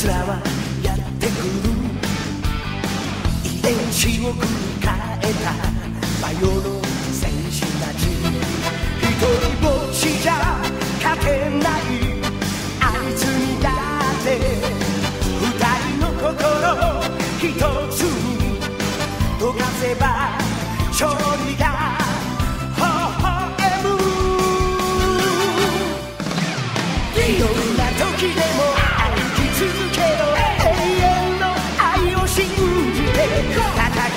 つらはやってくる。遺伝子を繰り変えた。バイオの戦士たち。一人ぼっちじゃ勝てない。あいつにだって。二人の心一つに溶かせば勝利が微んな時でもじて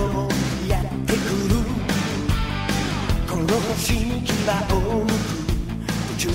もやってくる？この蜃気は重く途中の